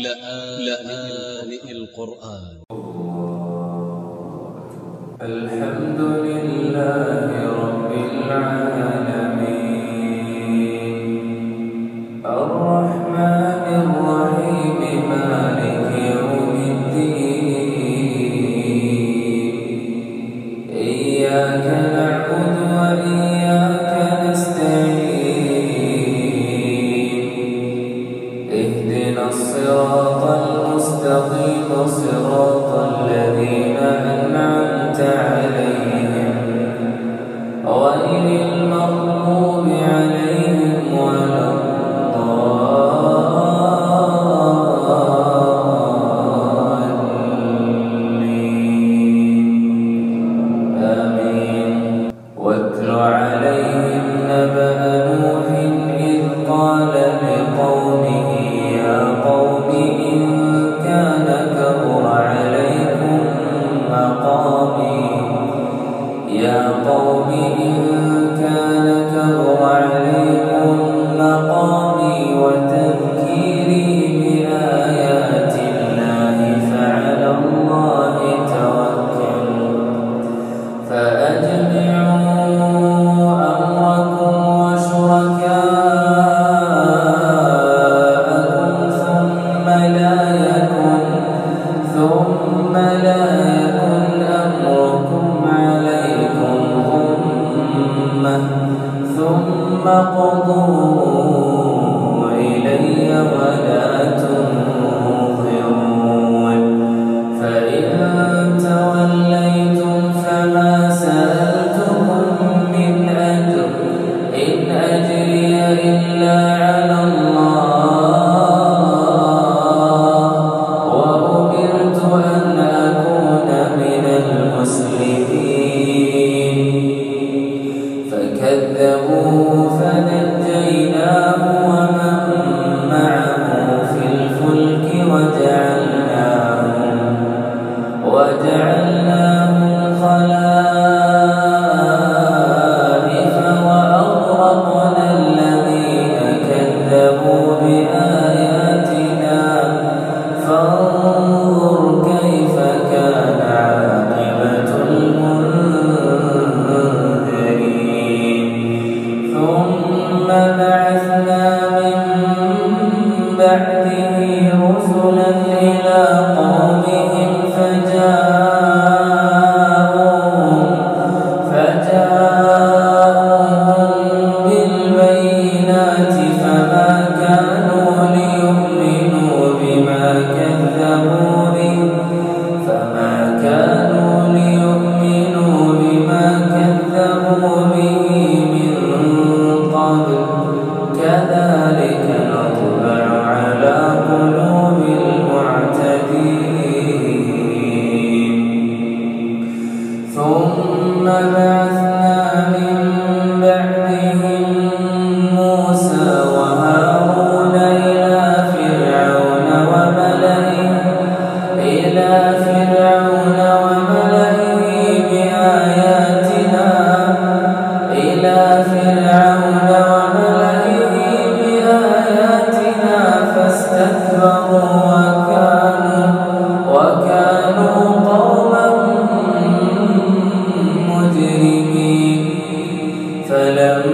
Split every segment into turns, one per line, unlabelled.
لآن القرآن.
الحمد لله رب العالمين. الرحمن الرحيم مالك يوم الدين. إياك كذبوه فنجيناه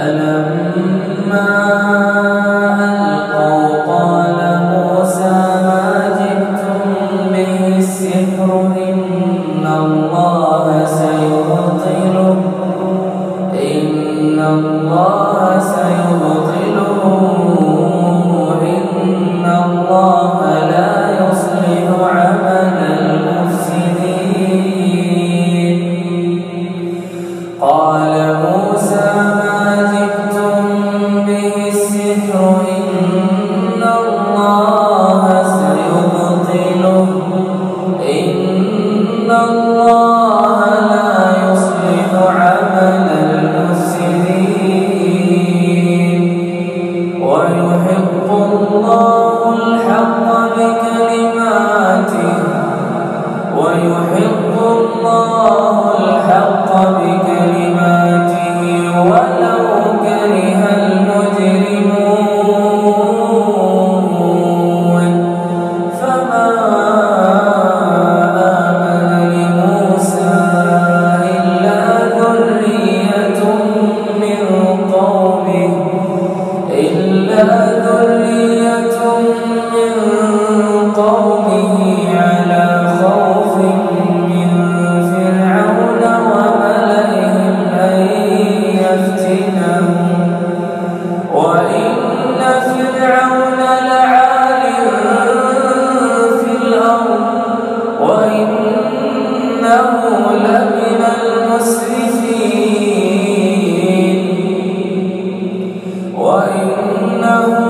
ألم وإنه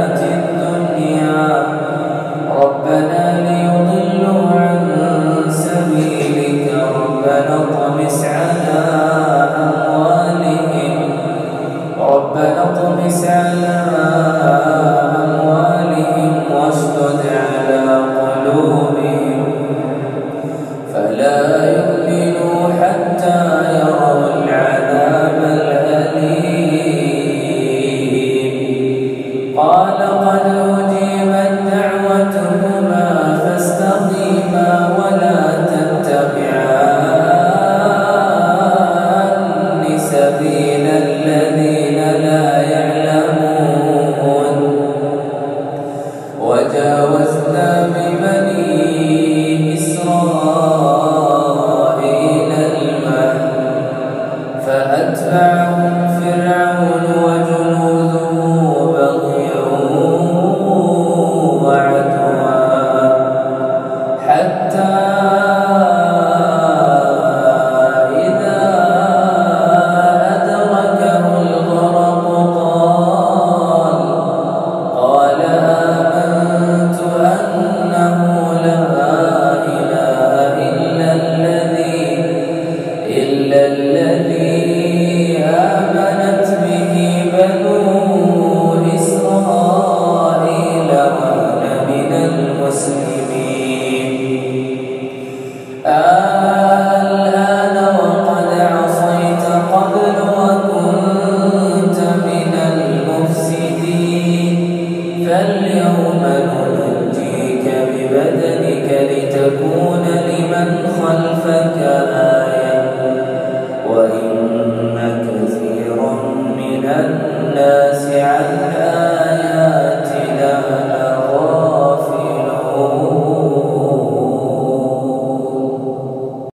فاليوم ننجيك ببدنك لتكون